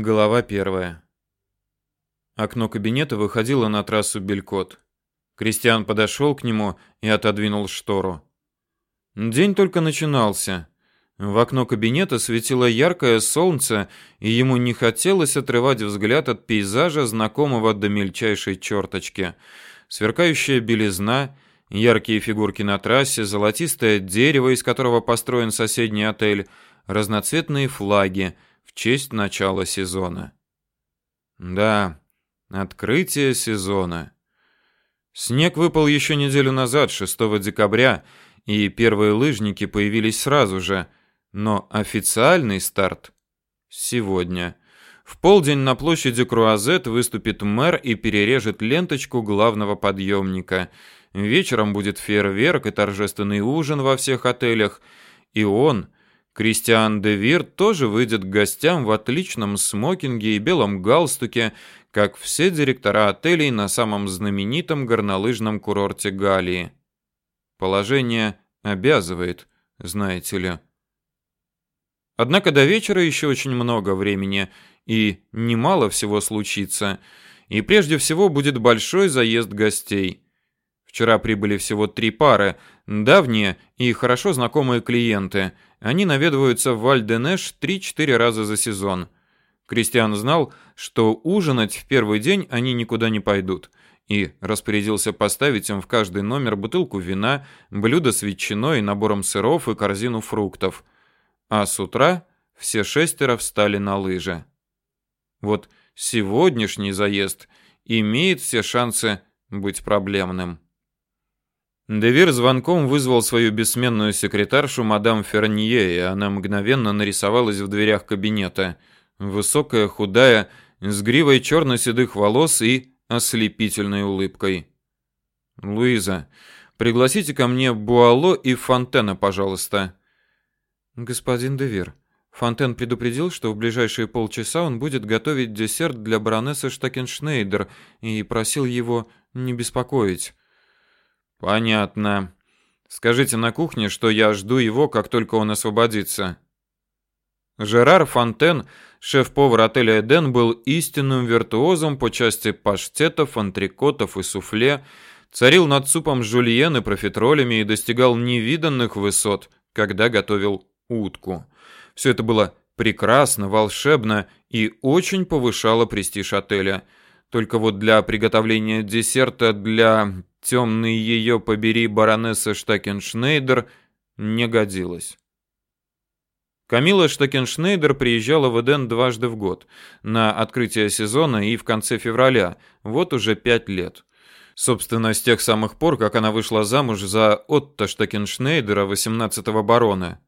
Глава первая. Окно кабинета выходило на трассу Белькот. Кристиан подошел к нему и отодвинул штору. День только начинался. В окно кабинета светило яркое солнце, и ему не хотелось отрывать взгляд от пейзажа, знакомого до мельчайшей черточки. Сверкающая белизна, яркие фигурки на трассе, золотистое дерево, из которого построен соседний отель, разноцветные флаги — честь начала сезона. Да, открытие сезона. Снег выпал еще неделю назад, 6 декабря, и первые лыжники появились сразу же, но официальный старт сегодня. В полдень на площади Круазет выступит мэр и перережет ленточку главного подъемника. Вечером будет фейерверк и торжественный ужин во всех отелях, и он Кристиан де Вир тоже выйдет к гостям в отличном смокинге и белом галстуке, как все директора отелей на самом знаменитом горнолыжном курорте Галлии. Положение обязывает, знаете ли. Однако до вечера еще очень много времени, и немало всего случится. И прежде всего будет большой заезд гостей. Вчера прибыли всего три пары, давние и хорошо знакомые клиенты – они наведываются в Вальденеш 3-4 раза за сезон. Кристиан знал, что ужинать в первый день они никуда не пойдут, и распорядился поставить им в каждый номер бутылку вина, блюдо с ветчиной, набором сыров и корзину фруктов. А с утра все шестеро встали на лыжи. Вот сегодняшний заезд имеет все шансы быть проблемным. Девир звонком вызвал свою бессменную секретаршу мадам Фернье, и она мгновенно нарисовалась в дверях кабинета. Высокая, худая, с гривой черно-седых волос и ослепительной улыбкой. «Луиза, пригласите ко мне Буало и Фонтена, пожалуйста». «Господин Девир, Фонтен предупредил, что в ближайшие полчаса он будет готовить десерт для баронессы Штакеншнейдер и просил его не беспокоить». Понятно. Скажите на кухне, что я жду его, как только он освободится. Жерар Фонтен, шеф-повар отеля Эден, был истинным виртуозом по части паштетов, антрикотов и суфле, царил над супом жульен и профитролями и достигал невиданных высот, когда готовил утку. Все это было прекрасно, волшебно и очень повышало престиж отеля. Только вот для приготовления десерта для темный ее побери баронесса Штакеншнейдер не годилась. Камила Штакеншнейдер приезжала в Эден дважды в год, на открытие сезона и в конце февраля, вот уже пять лет. Собственно, с тех самых пор, как она вышла замуж за Отто Штакеншнейдера, 18-го барона.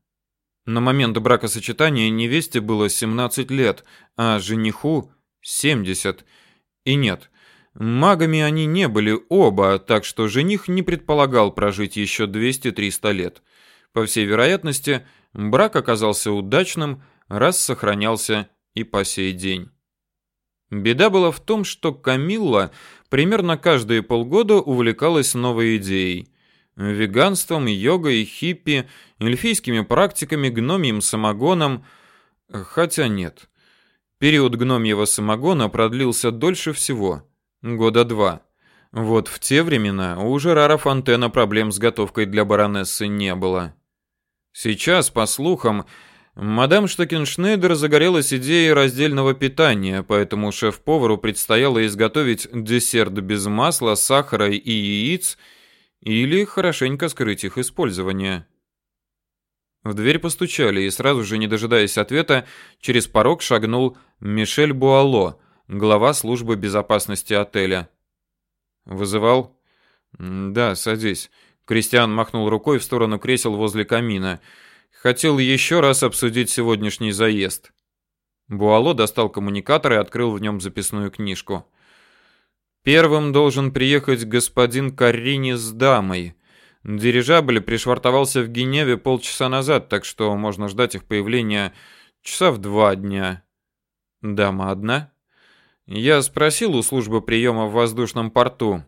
На момент бракосочетания невесте было 17 лет, а жениху 70. И нет, Магами они не были оба, так что жених не предполагал прожить еще 200-300 лет. По всей вероятности, брак оказался удачным, раз сохранялся и по сей день. Беда была в том, что Камилла примерно каждые полгода увлекалась новой идеей. Веганством, йогой, хиппи, эльфийскими практиками, гномьим самогоном. Хотя нет. Период гномьего самогона продлился дольше всего – Года два. Вот в те времена у Жерара Фонтена проблем с готовкой для баронессы не было. Сейчас, по слухам, мадам Штокеншнейдер загорелась идеей раздельного питания, поэтому шеф-повару предстояло изготовить десерт без масла, сахара и яиц или хорошенько скрыть их использование. В дверь постучали, и сразу же, не дожидаясь ответа, через порог шагнул Мишель Буало – глава службы безопасности отеля. Вызывал? Да, садись. Кристиан махнул рукой в сторону кресел возле камина. Хотел еще раз обсудить сегодняшний заезд. Буало достал коммуникатор и открыл в нем записную книжку. Первым должен приехать господин Каррини с дамой. Дирижабль пришвартовался в Геневе полчаса назад, так что можно ждать их появления часа в два дня. Дама одна? Я спросил у службы приема в воздушном порту.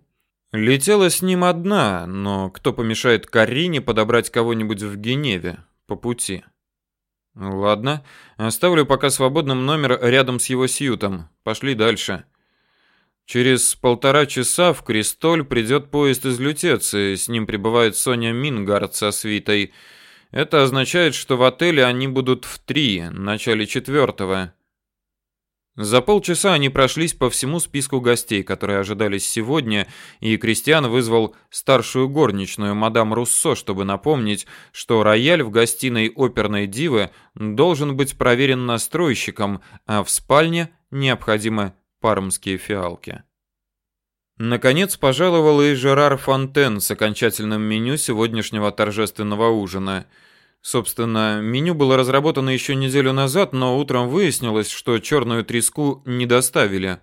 Летела с ним одна, но кто помешает Карине подобрать кого-нибудь в Геневе по пути? Ладно, оставлю пока свободным номер рядом с его сьютом. Пошли дальше. Через полтора часа в Кристоль придет поезд из Лютеции, с ним прибывает Соня Мингард со свитой. Это означает, что в отеле они будут в три, начале четвертого. За полчаса они прошлись по всему списку гостей, которые ожидались сегодня, и Кристиан вызвал старшую горничную, мадам Руссо, чтобы напомнить, что рояль в гостиной оперной дивы должен быть проверен настройщиком, а в спальне необходимы пармские фиалки. Наконец пожаловал и Жерар Фонтен с окончательным меню сегодняшнего торжественного ужина – Собственно, меню было разработано еще неделю назад, но утром выяснилось, что черную треску не доставили.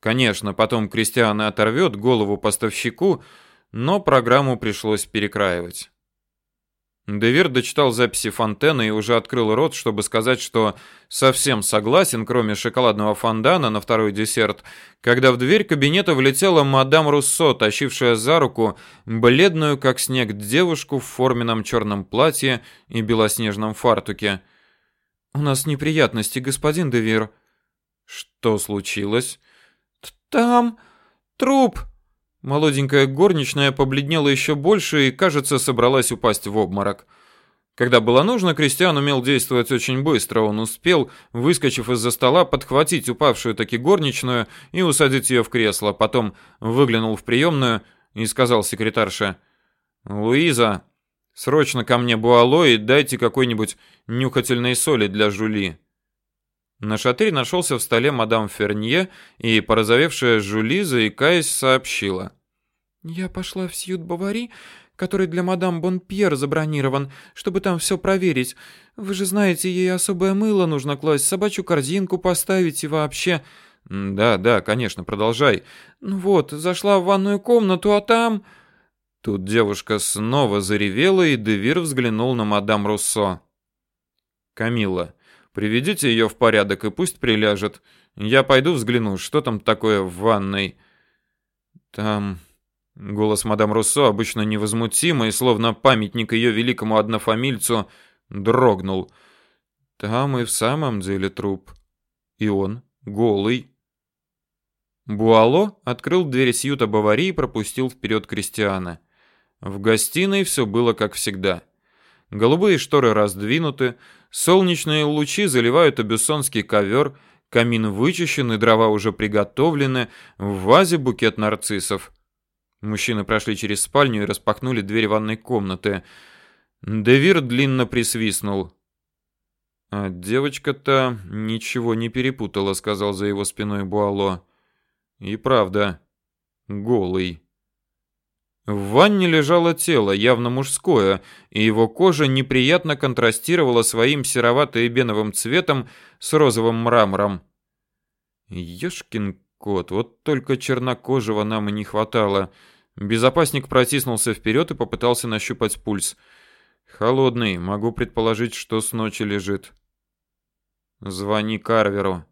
Конечно, потом Кристиан оторвет голову поставщику, но программу пришлось перекраивать. Девир дочитал записи Фонтена и уже открыл рот, чтобы сказать, что совсем согласен, кроме шоколадного фондана на второй десерт, когда в дверь кабинета влетела мадам Руссо, тащившая за руку бледную, как снег, девушку в форменном черном платье и белоснежном фартуке. «У нас неприятности, господин Девир». «Что случилось?» «Там труп», Молоденькая горничная побледнела еще больше и, кажется, собралась упасть в обморок. Когда было нужно, Кристиан умел действовать очень быстро. Он успел, выскочив из-за стола, подхватить упавшую таки горничную и усадить ее в кресло. Потом выглянул в приемную и сказал секретарше: "Луиза, срочно ко мне буало и дайте какой-нибудь нюхательной соли для Жули". На шатре нашелся в столе мадам Фернье, и порозовевшая Жули, заикаясь, сообщила. «Я пошла в Сьют Бавари, который для мадам Бонпьер забронирован, чтобы там все проверить. Вы же знаете, ей особое мыло нужно класть, собачью корзинку поставить и вообще...» «Да, да, конечно, продолжай». «Ну вот, зашла в ванную комнату, а там...» Тут девушка снова заревела, и Девир взглянул на мадам Руссо. «Камилла, Приведите ее в порядок и пусть приляжет. Я пойду взгляну, что там такое в ванной. Там голос мадам Руссо, обычно невозмутимый, словно памятник ее великому однофамильцу, дрогнул. Там и в самом деле труп. И он голый. Буало открыл дверь сьюта Баварии и пропустил вперед Кристиана. В гостиной все было как всегда. Голубые шторы раздвинуты, солнечные лучи заливают абиссонский ковер, камин вычищен и дрова уже приготовлены, в вазе букет нарциссов. Мужчины прошли через спальню и распахнули дверь ванной комнаты. Девир длинно присвистнул. А девочка-то ничего не перепутала, сказал за его спиной Буало. И правда, голый. В ванне лежало тело, явно мужское, и его кожа неприятно контрастировала своим серовато-эбеновым цветом с розовым мрамором. Ёшкин кот, вот только чернокожего нам и не хватало. Безопасник протиснулся вперед и попытался нащупать пульс. Холодный, могу предположить, что с ночи лежит. Звони Карверу.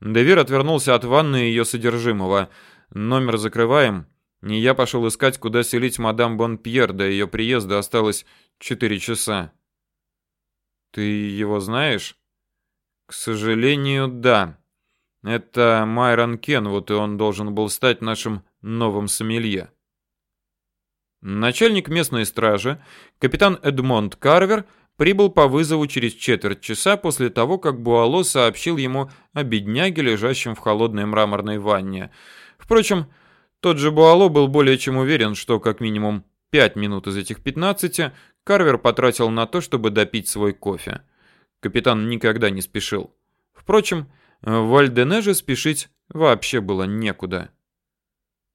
Девир отвернулся от ванны и ее содержимого. Номер закрываем. Не я пошел искать, куда селить мадам Бонпьер, до ее приезда осталось четыре часа. Ты его знаешь? К сожалению, да. Это Майрон Кенвуд, и он должен был стать нашим новым сомелье. Начальник местной стражи, капитан Эдмонд Карвер, прибыл по вызову через четверть часа после того, как Буало сообщил ему о бедняге, лежащем в холодной мраморной ванне. Впрочем, тот же Буало был более чем уверен, что как минимум 5 минут из этих 15 Карвер потратил на то, чтобы допить свой кофе. Капитан никогда не спешил. Впрочем, в Альденеже спешить вообще было некуда.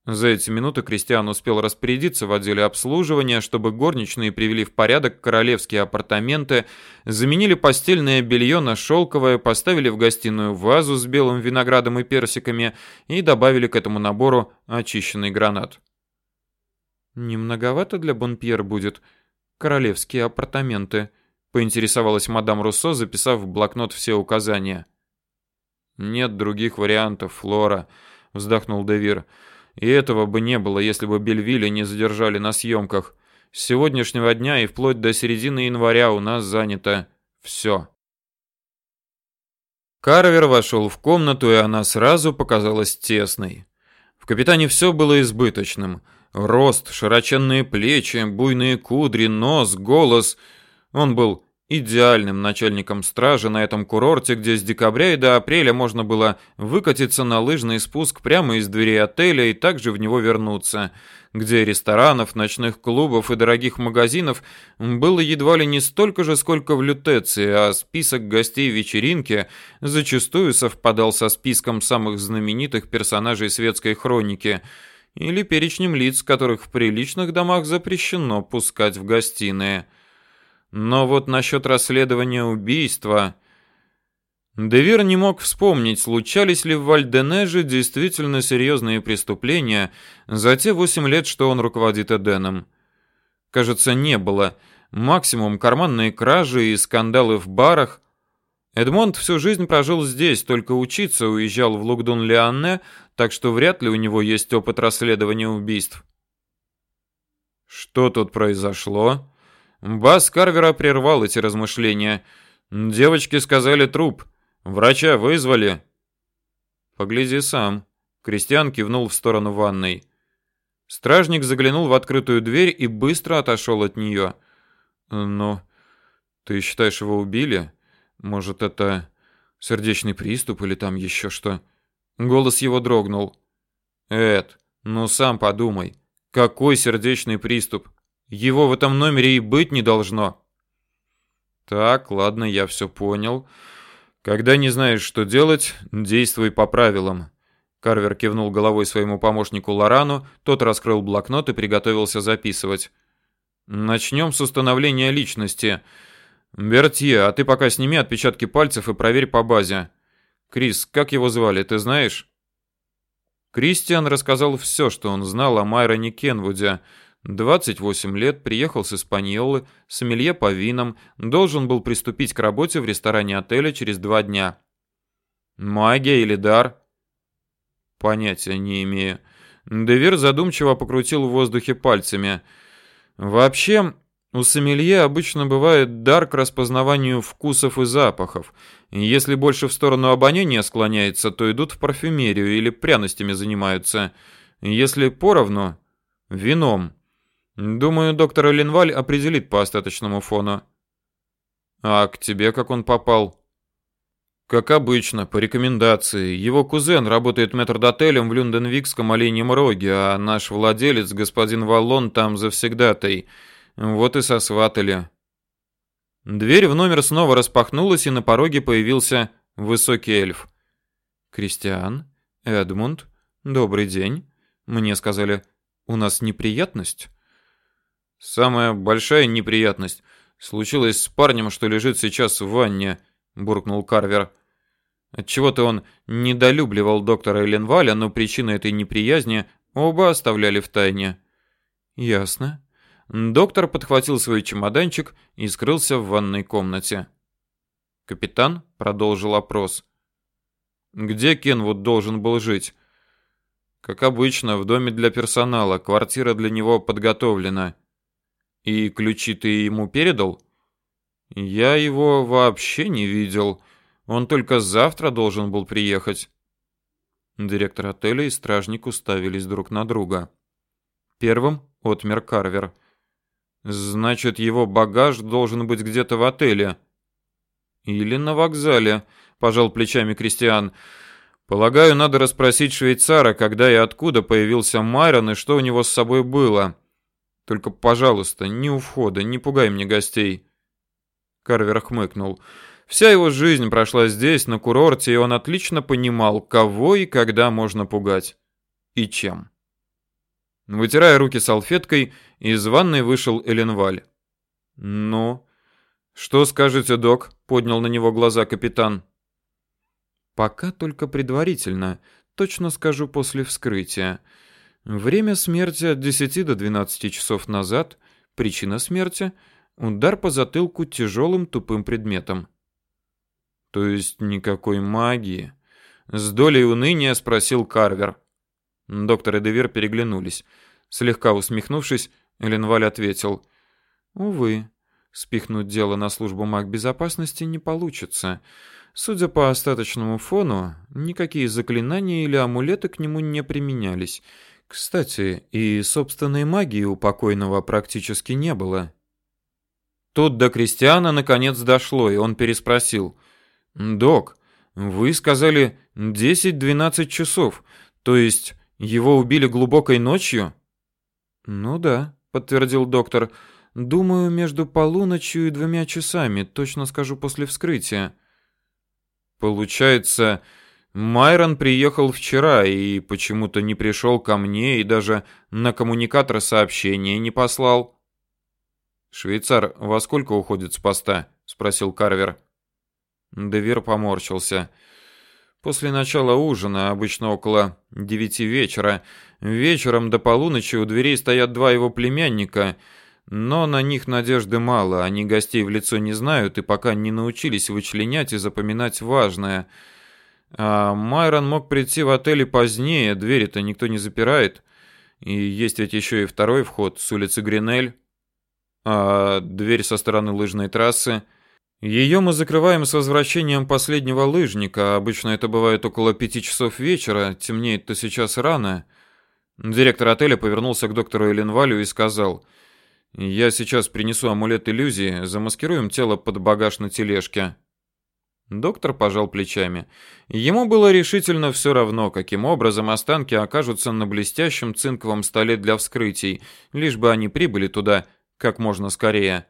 За эти минуты Кристиан успел распорядиться в отделе обслуживания, чтобы горничные привели в порядок королевские апартаменты, заменили постельное белье на шелковое, поставили в гостиную вазу с белым виноградом и персиками и добавили к этому набору очищенный гранат. «Не многовато для Бонпьер будет королевские апартаменты», поинтересовалась мадам Руссо, записав в блокнот все указания. «Нет других вариантов, Флора», вздохнул Девир. И этого бы не было, если бы Бельвилля не задержали на съемках. С сегодняшнего дня и вплоть до середины января у нас занято все. Карвер вошел в комнату, и она сразу показалась тесной. В капитане все было избыточным. Рост, широченные плечи, буйные кудри, нос, голос. Он был идеальным начальником стражи на этом курорте, где с декабря и до апреля можно было выкатиться на лыжный спуск прямо из дверей отеля и также в него вернуться, где ресторанов, ночных клубов и дорогих магазинов было едва ли не столько же, сколько в Лютеции, а список гостей вечеринки зачастую совпадал со списком самых знаменитых персонажей светской хроники или перечнем лиц, которых в приличных домах запрещено пускать в гостиные – но вот насчет расследования убийства... Девир не мог вспомнить, случались ли в Вальденеже действительно серьезные преступления за те восемь лет, что он руководит Эденом. Кажется, не было. Максимум карманные кражи и скандалы в барах. Эдмонд всю жизнь прожил здесь, только учиться уезжал в Лугдун-Лианне, так что вряд ли у него есть опыт расследования убийств. Что тут произошло? Бас Карвера прервал эти размышления. Девочки сказали труп. Врача вызвали. Погляди сам. Кристиан кивнул в сторону ванной. Стражник заглянул в открытую дверь и быстро отошел от нее. Но ты считаешь его убили? Может, это сердечный приступ или там еще что? Голос его дрогнул. Эд, ну сам подумай. Какой сердечный приступ? Его в этом номере и быть не должно. Так, ладно, я все понял. Когда не знаешь, что делать, действуй по правилам. Карвер кивнул головой своему помощнику Лорану, тот раскрыл блокнот и приготовился записывать. Начнем с установления личности. Бертье, а ты пока сними отпечатки пальцев и проверь по базе. Крис, как его звали, ты знаешь? Кристиан рассказал все, что он знал о Майроне Кенвуде, 28 лет, приехал с Испаньолы, сомелье по винам, должен был приступить к работе в ресторане отеля через два дня. Магия или дар? Понятия не имею. Девир задумчиво покрутил в воздухе пальцами. Вообще, у сомелье обычно бывает дар к распознаванию вкусов и запахов. Если больше в сторону обоняния склоняется, то идут в парфюмерию или пряностями занимаются. Если поровну вином. Думаю, доктор Ленваль определит по остаточному фону. А к тебе как он попал? Как обычно, по рекомендации. Его кузен работает метрдотелем в Люнденвикском оленьем роге, а наш владелец, господин Валлон, там завсегдатай. Вот и сосватали. Дверь в номер снова распахнулась, и на пороге появился высокий эльф. «Кристиан? Эдмунд? Добрый день. Мне сказали, у нас неприятность?» Самая большая неприятность случилась с парнем, что лежит сейчас в ванне, буркнул Карвер. Отчего-то он недолюбливал доктора Эленваля, но причины этой неприязни оба оставляли в тайне. Ясно. Доктор подхватил свой чемоданчик и скрылся в ванной комнате. Капитан продолжил опрос. Где Кенвуд должен был жить? Как обычно, в доме для персонала. Квартира для него подготовлена. И ключи ты ему передал? Я его вообще не видел. Он только завтра должен был приехать. Директор отеля и стражник уставились друг на друга. Первым отмер Карвер. Значит, его багаж должен быть где-то в отеле. Или на вокзале, пожал плечами Кристиан. Полагаю, надо расспросить швейцара, когда и откуда появился Майрон и что у него с собой было. Только, пожалуйста, не у входа, не пугай мне гостей. Карвер хмыкнул. Вся его жизнь прошла здесь, на курорте, и он отлично понимал, кого и когда можно пугать. И чем. Вытирая руки салфеткой, из ванной вышел Эленваль. «Ну, что скажете, док?» — поднял на него глаза капитан. «Пока только предварительно. Точно скажу после вскрытия. Время смерти от 10 до 12 часов назад. Причина смерти удар по затылку тяжелым тупым предметом. То есть никакой магии. С долей уныния спросил Карвер. Доктор и Девир переглянулись. Слегка усмехнувшись, Эленваль ответил: "Увы, спихнуть дело на службу маг безопасности не получится. Судя по остаточному фону, никакие заклинания или амулеты к нему не применялись. Кстати, и собственной магии у покойного практически не было. Тут до Кристиана наконец дошло, и он переспросил: "Док, вы сказали 10-12 часов, то есть его убили глубокой ночью?" "Ну да", подтвердил доктор. "Думаю, между полуночью и двумя часами, точно скажу после вскрытия". Получается, Майрон приехал вчера и почему-то не пришел ко мне и даже на коммуникатор сообщения не послал. Швейцар, во сколько уходит с поста? спросил Карвер. Девир поморщился. После начала ужина, обычно около девяти вечера, вечером до полуночи у дверей стоят два его племянника, но на них надежды мало. Они гостей в лицо не знают и пока не научились вычленять и запоминать важное. А Майрон мог прийти в отель позднее, двери-то никто не запирает. И есть ведь еще и второй вход с улицы Гринель а дверь со стороны лыжной трассы. Ее мы закрываем с возвращением последнего лыжника. Обычно это бывает около пяти часов вечера, темнеет-то сейчас рано. Директор отеля повернулся к доктору Эленвалю и сказал: "Я сейчас принесу амулет иллюзии, замаскируем тело под багаж на тележке". Доктор пожал плечами. Ему было решительно все равно, каким образом останки окажутся на блестящем цинковом столе для вскрытий, лишь бы они прибыли туда как можно скорее.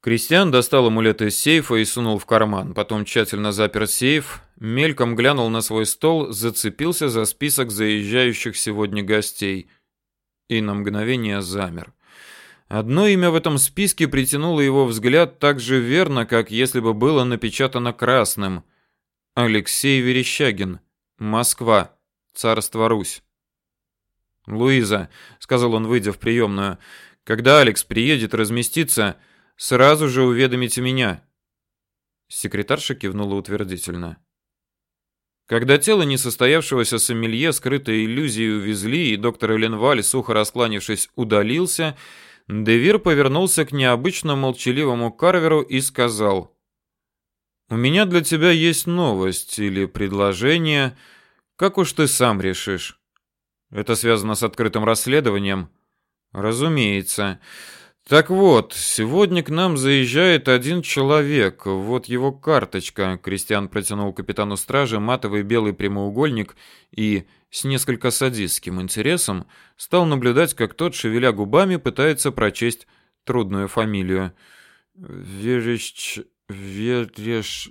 Кристиан достал амулет из сейфа и сунул в карман, потом тщательно запер сейф, мельком глянул на свой стол, зацепился за список заезжающих сегодня гостей и на мгновение замер. Одно имя в этом списке притянуло его взгляд так же верно, как если бы было напечатано красным. Алексей Верещагин, Москва, Царство Русь. «Луиза», — сказал он, выйдя в приемную, — когда Алекс приедет разместиться, сразу же уведомите меня. Секретарша кивнула утвердительно. Когда тело несостоявшегося сомелье скрытой иллюзией увезли, и доктор Эленваль, сухо раскланившись, удалился, Девир повернулся к необычно молчаливому Карверу и сказал: "У меня для тебя есть новость или предложение, как уж ты сам решишь. Это связано с открытым расследованием. Разумеется. Так вот, сегодня к нам заезжает один человек. Вот его карточка. Кристиан протянул капитану стражи матовый белый прямоугольник и с несколько садистским интересом стал наблюдать, как тот, шевеля губами, пытается прочесть трудную фамилию. Верещ... Вереш...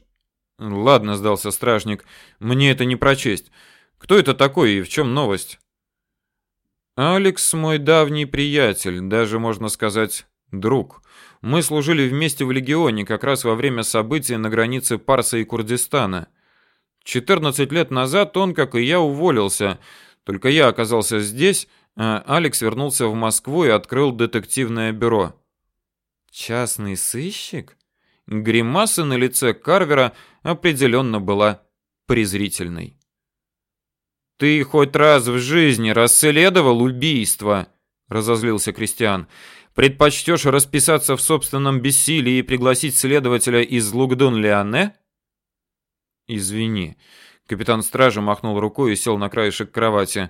Ладно, сдался стражник. Мне это не прочесть. Кто это такой и в чем новость? Алекс мой давний приятель, даже можно сказать, друг. Мы служили вместе в легионе как раз во время событий на границе Парса и Курдистана. 14 лет назад он, как и я, уволился. Только я оказался здесь, а Алекс вернулся в Москву и открыл детективное бюро. Частный сыщик? Гримаса на лице Карвера определенно была презрительной. Ты хоть раз в жизни расследовал убийство? разозлился Кристиан. Предпочтешь расписаться в собственном бессилии и пригласить следователя из Лугдун-Лианне? Извини. Капитан стражи махнул рукой и сел на краешек кровати.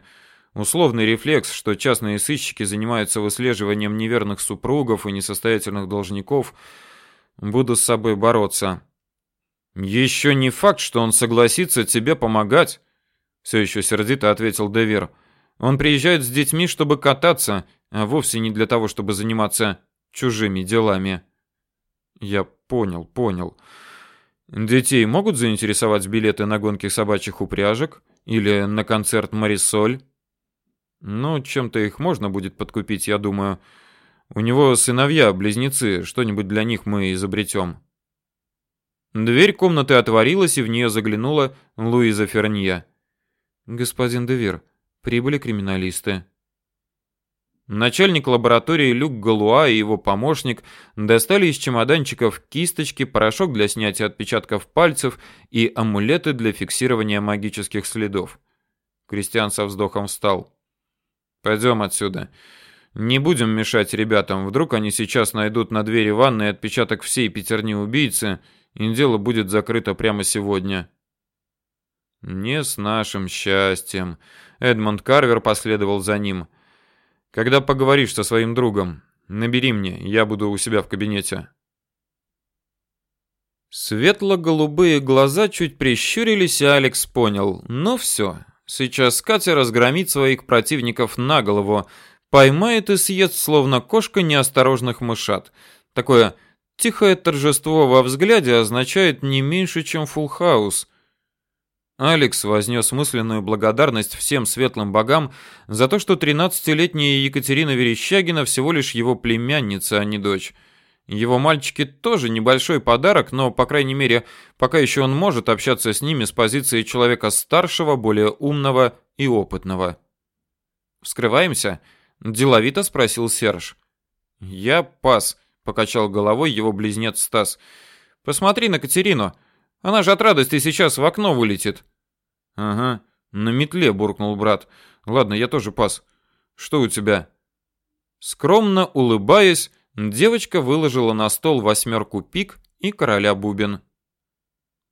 Условный рефлекс, что частные сыщики занимаются выслеживанием неверных супругов и несостоятельных должников, буду с собой бороться. Еще не факт, что он согласится тебе помогать все еще сердито ответил Девер. Он приезжает с детьми, чтобы кататься, а вовсе не для того, чтобы заниматься чужими делами. Я понял, понял. Детей могут заинтересовать билеты на гонки собачьих упряжек или на концерт Марисоль? Ну, чем-то их можно будет подкупить, я думаю. У него сыновья, близнецы, что-нибудь для них мы изобретем. Дверь комнаты отворилась, и в нее заглянула Луиза Фернье. Господин Девир, прибыли криминалисты. Начальник лаборатории Люк Галуа и его помощник достали из чемоданчиков кисточки, порошок для снятия отпечатков пальцев и амулеты для фиксирования магических следов. Кристиан со вздохом встал. Пойдем отсюда. Не будем мешать ребятам. Вдруг они сейчас найдут на двери ванной отпечаток всей пятерни убийцы и дело будет закрыто прямо сегодня. Не с нашим счастьем. Эдмонд Карвер последовал за ним. Когда поговоришь со своим другом, набери мне, я буду у себя в кабинете. Светло-голубые глаза чуть прищурились, и Алекс понял. Ну все, сейчас Катя разгромит своих противников на голову, поймает и съест, словно кошка неосторожных мышат. Такое тихое торжество во взгляде означает не меньше, чем фулл-хаус. Алекс вознес мысленную благодарность всем светлым богам за то, что 13-летняя Екатерина Верещагина всего лишь его племянница, а не дочь. Его мальчики тоже небольшой подарок, но, по крайней мере, пока еще он может общаться с ними с позиции человека старшего, более умного и опытного. «Вскрываемся?» – деловито спросил Серж. «Я пас», – покачал головой его близнец Стас. «Посмотри на Катерину. Она же от радости сейчас в окно вылетит». «Ага, на метле», – буркнул брат. «Ладно, я тоже пас. Что у тебя?» Скромно улыбаясь, Девочка выложила на стол восьмерку пик и короля бубен.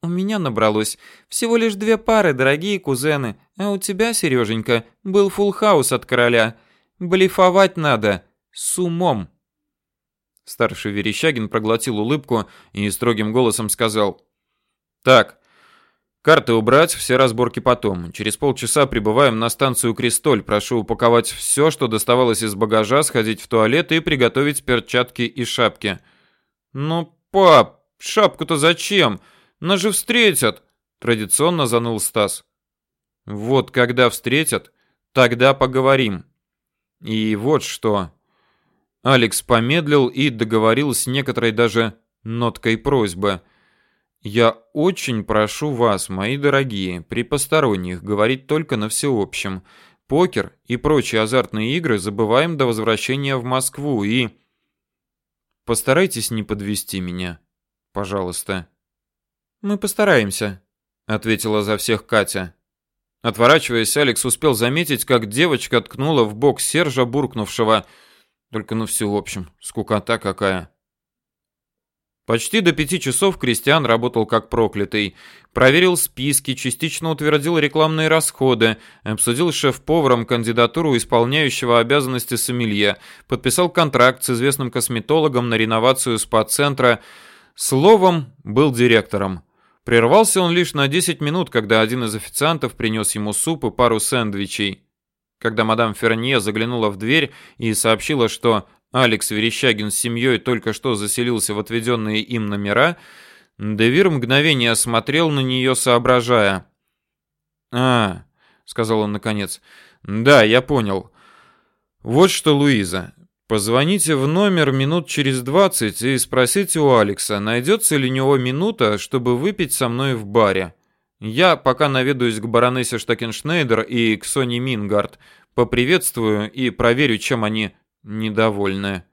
У меня набралось всего лишь две пары, дорогие кузены, а у тебя, Сереженька, был фулл хаус от короля. Блефовать надо с умом. Старший Верещагин проглотил улыбку и строгим голосом сказал: "Так, Карты убрать, все разборки потом. Через полчаса прибываем на станцию Кристоль. Прошу упаковать все, что доставалось из багажа, сходить в туалет и приготовить перчатки и шапки. Ну, пап, шапку-то зачем? Нас же встретят, традиционно заныл Стас. Вот когда встретят, тогда поговорим. И вот что. Алекс помедлил и договорил с некоторой даже ноткой просьбы – я очень прошу вас, мои дорогие, при посторонних говорить только на всеобщем. Покер и прочие азартные игры забываем до возвращения в Москву и постарайтесь не подвести меня, пожалуйста. Мы постараемся, ответила за всех Катя. Отворачиваясь, Алекс успел заметить, как девочка ткнула в бок Сержа, буркнувшего: "Только на всеобщем, скукота какая". Почти до пяти часов Кристиан работал как проклятый. Проверил списки, частично утвердил рекламные расходы, обсудил шеф-поваром кандидатуру исполняющего обязанности сомелье, подписал контракт с известным косметологом на реновацию спа-центра. Словом, был директором. Прервался он лишь на 10 минут, когда один из официантов принес ему суп и пару сэндвичей. Когда мадам Фернье заглянула в дверь и сообщила, что Алекс Верещагин с семьей только что заселился в отведенные им номера, Девир мгновение осмотрел на нее, соображая. «А, — сказал он наконец, — да, я понял. Вот что, Луиза, позвоните в номер минут через двадцать и спросите у Алекса, найдется ли у него минута, чтобы выпить со мной в баре. Я пока наведаюсь к баронессе Штакеншнейдер и к Соне Мингард, поприветствую и проверю, чем они недовольная.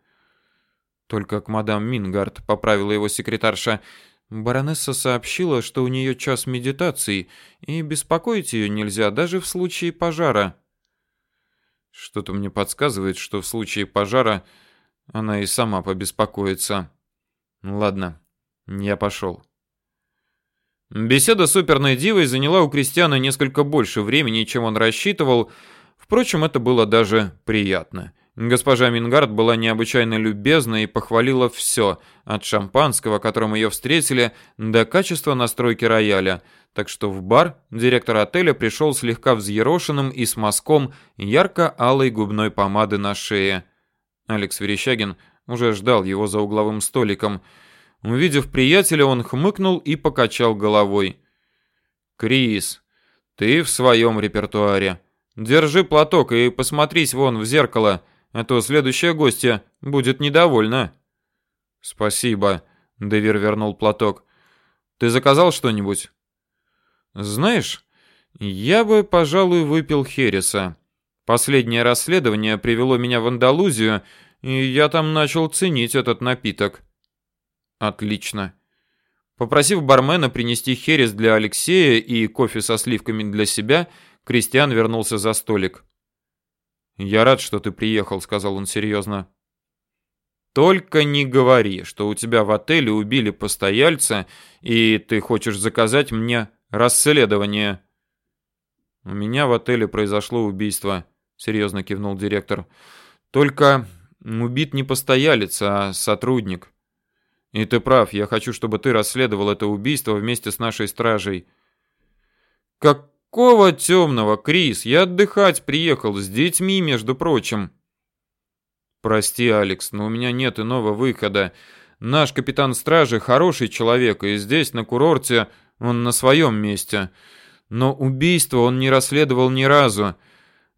Только к мадам Мингард поправила его секретарша. Баронесса сообщила, что у нее час медитации, и беспокоить ее нельзя даже в случае пожара. Что-то мне подсказывает, что в случае пожара она и сама побеспокоится. Ладно, я пошел. Беседа с оперной дивой заняла у Кристиана несколько больше времени, чем он рассчитывал. Впрочем, это было даже приятно. Госпожа Мингард была необычайно любезна и похвалила все, от шампанского, которым ее встретили, до качества настройки рояля. Так что в бар директор отеля пришел слегка взъерошенным и с мазком ярко-алой губной помады на шее. Алекс Верещагин уже ждал его за угловым столиком. Увидев приятеля, он хмыкнул и покачал головой. «Крис, ты в своем репертуаре. Держи платок и посмотрись вон в зеркало а то следующая гостья будет недовольна. Спасибо, Девир вернул платок. Ты заказал что-нибудь? Знаешь, я бы, пожалуй, выпил хереса. Последнее расследование привело меня в Андалузию, и я там начал ценить этот напиток. Отлично. Попросив бармена принести херес для Алексея и кофе со сливками для себя, Кристиан вернулся за столик. «Я рад, что ты приехал», — сказал он серьезно. Только не говори, что у тебя в отеле убили постояльца, и ты хочешь заказать мне расследование. У меня в отеле произошло убийство, серьезно кивнул директор. Только убит не постоялец, а сотрудник. И ты прав, я хочу, чтобы ты расследовал это убийство вместе с нашей стражей. Какого темного, Крис? Я отдыхать приехал с детьми, между прочим. Прости, Алекс, но у меня нет иного выхода. Наш капитан стражи хороший человек, и здесь, на курорте, он на своем месте. Но убийство он не расследовал ни разу.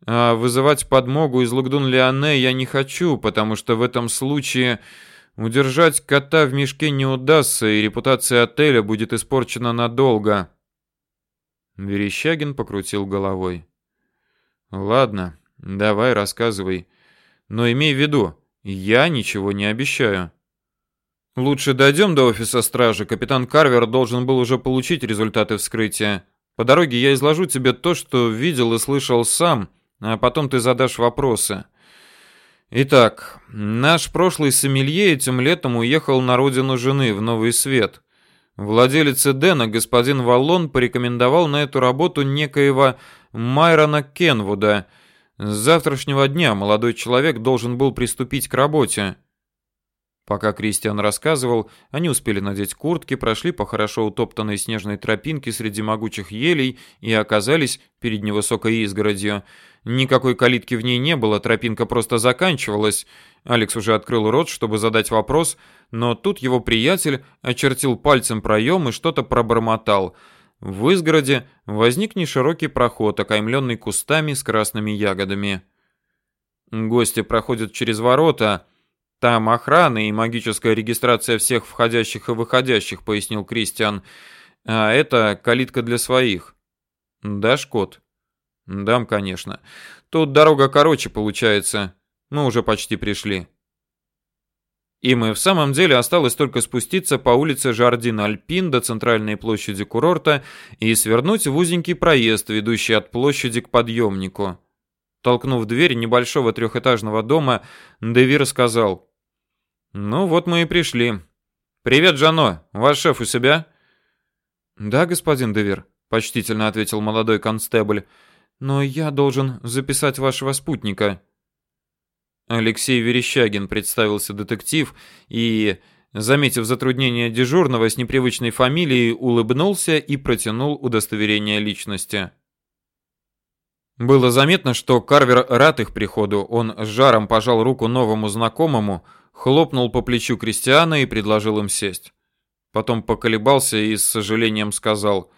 А вызывать подмогу из Лугдун-Лиане я не хочу, потому что в этом случае удержать кота в мешке не удастся, и репутация отеля будет испорчена надолго. Верещагин покрутил головой. Ладно, давай рассказывай. Но имей в виду, я ничего не обещаю. Лучше дойдем до офиса стражи. Капитан Карвер должен был уже получить результаты вскрытия. По дороге я изложу тебе то, что видел и слышал сам, а потом ты задашь вопросы. Итак, наш прошлый сомелье этим летом уехал на родину жены в Новый Свет. Владелец Эдена, господин Валлон, порекомендовал на эту работу некоего Майрона Кенвуда – с завтрашнего дня молодой человек должен был приступить к работе. Пока Кристиан рассказывал, они успели надеть куртки, прошли по хорошо утоптанной снежной тропинке среди могучих елей и оказались перед невысокой изгородью. Никакой калитки в ней не было, тропинка просто заканчивалась. Алекс уже открыл рот, чтобы задать вопрос, но тут его приятель очертил пальцем проем и что-то пробормотал – в изгороде возник неширокий проход, окаймленный кустами с красными ягодами. Гости проходят через ворота. Там охрана и магическая регистрация всех входящих и выходящих, пояснил Кристиан. А это калитка для своих. Дашь код? Дам, конечно. Тут дорога короче получается. Мы уже почти пришли. Им и в самом деле осталось только спуститься по улице Жардин-Альпин до центральной площади курорта и свернуть в узенький проезд, ведущий от площади к подъемнику. Толкнув дверь небольшого трехэтажного дома, Девир сказал: "Ну вот мы и пришли. Привет, Жано. Ваш шеф у себя?" "Да, господин Девир", почтительно ответил молодой констебль. "Но я должен записать вашего спутника". Алексей Верещагин представился детектив и, заметив затруднение дежурного с непривычной фамилией, улыбнулся и протянул удостоверение личности. Было заметно, что Карвер рад их приходу. Он с жаром пожал руку новому знакомому, хлопнул по плечу Кристиана и предложил им сесть. Потом поколебался и с сожалением сказал: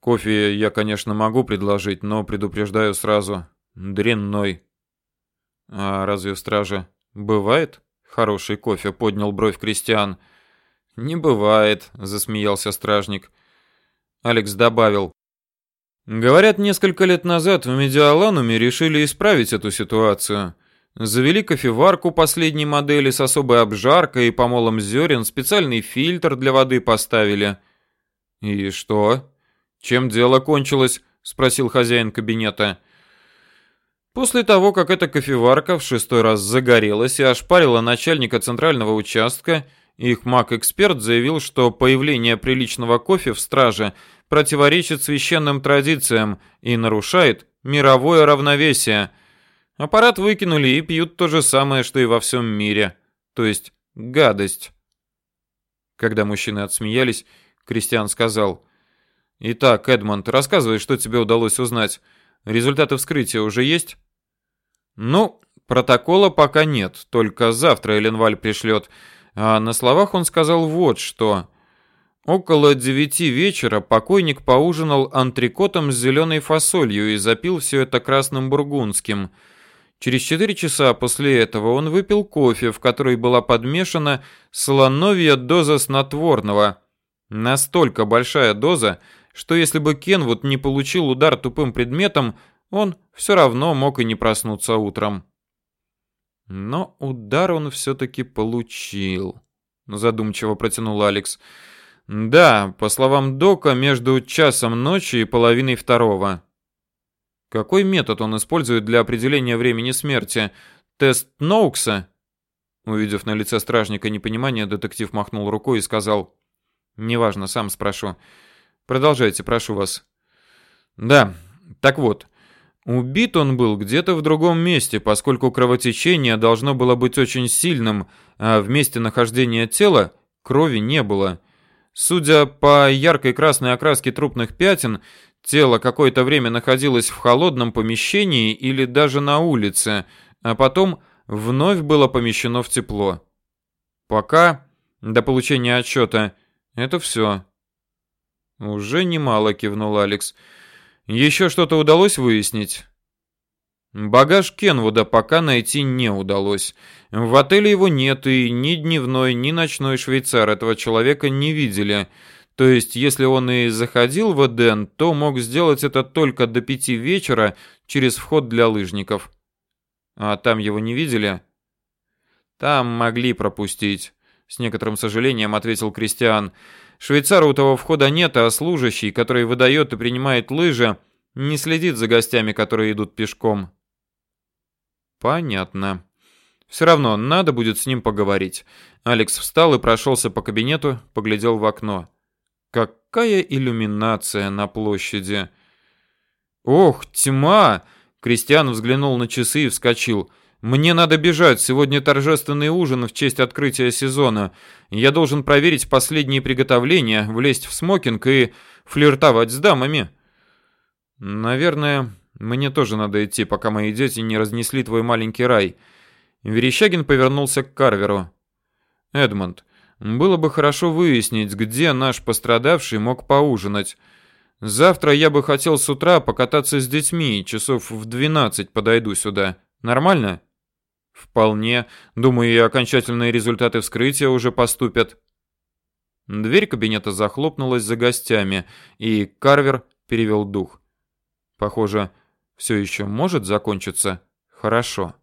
"Кофе я, конечно, могу предложить, но предупреждаю сразу, дрянной". А разве в страже бывает хороший кофе? Поднял бровь Кристиан. Не бывает, засмеялся стражник. Алекс добавил: Говорят, несколько лет назад в Медиалануме решили исправить эту ситуацию. Завели кофеварку последней модели с особой обжаркой и помолом зерен, специальный фильтр для воды поставили. И что? Чем дело кончилось? спросил хозяин кабинета. После того, как эта кофеварка в шестой раз загорелась и ошпарила начальника центрального участка, их маг-эксперт заявил, что появление приличного кофе в страже противоречит священным традициям и нарушает мировое равновесие. Аппарат выкинули и пьют то же самое, что и во всем мире, то есть гадость. Когда мужчины отсмеялись, Кристиан сказал: "Итак, Эдмонд, рассказывай, что тебе удалось узнать. Результаты вскрытия уже есть?" Ну, протокола пока нет, только завтра Эленваль пришлет. А на словах он сказал вот что. Около девяти вечера покойник поужинал антрикотом с зеленой фасолью и запил все это красным бургундским. Через четыре часа после этого он выпил кофе, в который была подмешана слоновья доза снотворного. Настолько большая доза, что если бы Кенвуд не получил удар тупым предметом, он все равно мог и не проснуться утром. Но удар он все-таки получил, задумчиво протянул Алекс. Да, по словам Дока, между часом ночи и половиной второго. Какой метод он использует для определения времени смерти? Тест Ноукса? Увидев на лице стражника непонимание, детектив махнул рукой и сказал: "Неважно, сам спрошу. Продолжайте, прошу вас". "Да. Так вот, убит он был где-то в другом месте, поскольку кровотечение должно было быть очень сильным, а в месте нахождения тела крови не было. Судя по яркой красной окраске трупных пятен, тело какое-то время находилось в холодном помещении или даже на улице, а потом вновь было помещено в тепло. Пока, до получения отчета, это все. Уже немало, кивнул Алекс. Еще что-то удалось выяснить? Багаж Кенвуда пока найти не удалось. В отеле его нет, и ни дневной, ни ночной швейцар этого человека не видели. То есть, если он и заходил в Эден, то мог сделать это только до пяти вечера через вход для лыжников. А там его не видели? Там могли пропустить, с некоторым сожалением ответил Кристиан. Швейцара у того входа нет, а служащий, который выдает и принимает лыжи, не следит за гостями, которые идут пешком. Понятно. Все равно надо будет с ним поговорить. Алекс встал и прошелся по кабинету, поглядел в окно. Какая иллюминация на площади. Ох, тьма! Кристиан взглянул на часы и вскочил. Мне надо бежать, сегодня торжественный ужин в честь открытия сезона. Я должен проверить последние приготовления, влезть в смокинг и флиртовать с дамами. Наверное, мне тоже надо идти, пока мои дети не разнесли твой маленький рай. Верещагин повернулся к Карверу. Эдмонд, было бы хорошо выяснить, где наш пострадавший мог поужинать. Завтра я бы хотел с утра покататься с детьми, часов в 12 подойду сюда. Нормально? Вполне. Думаю, и окончательные результаты вскрытия уже поступят. Дверь кабинета захлопнулась за гостями, и Карвер перевел дух. Похоже, все еще может закончиться хорошо.